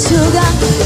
perlu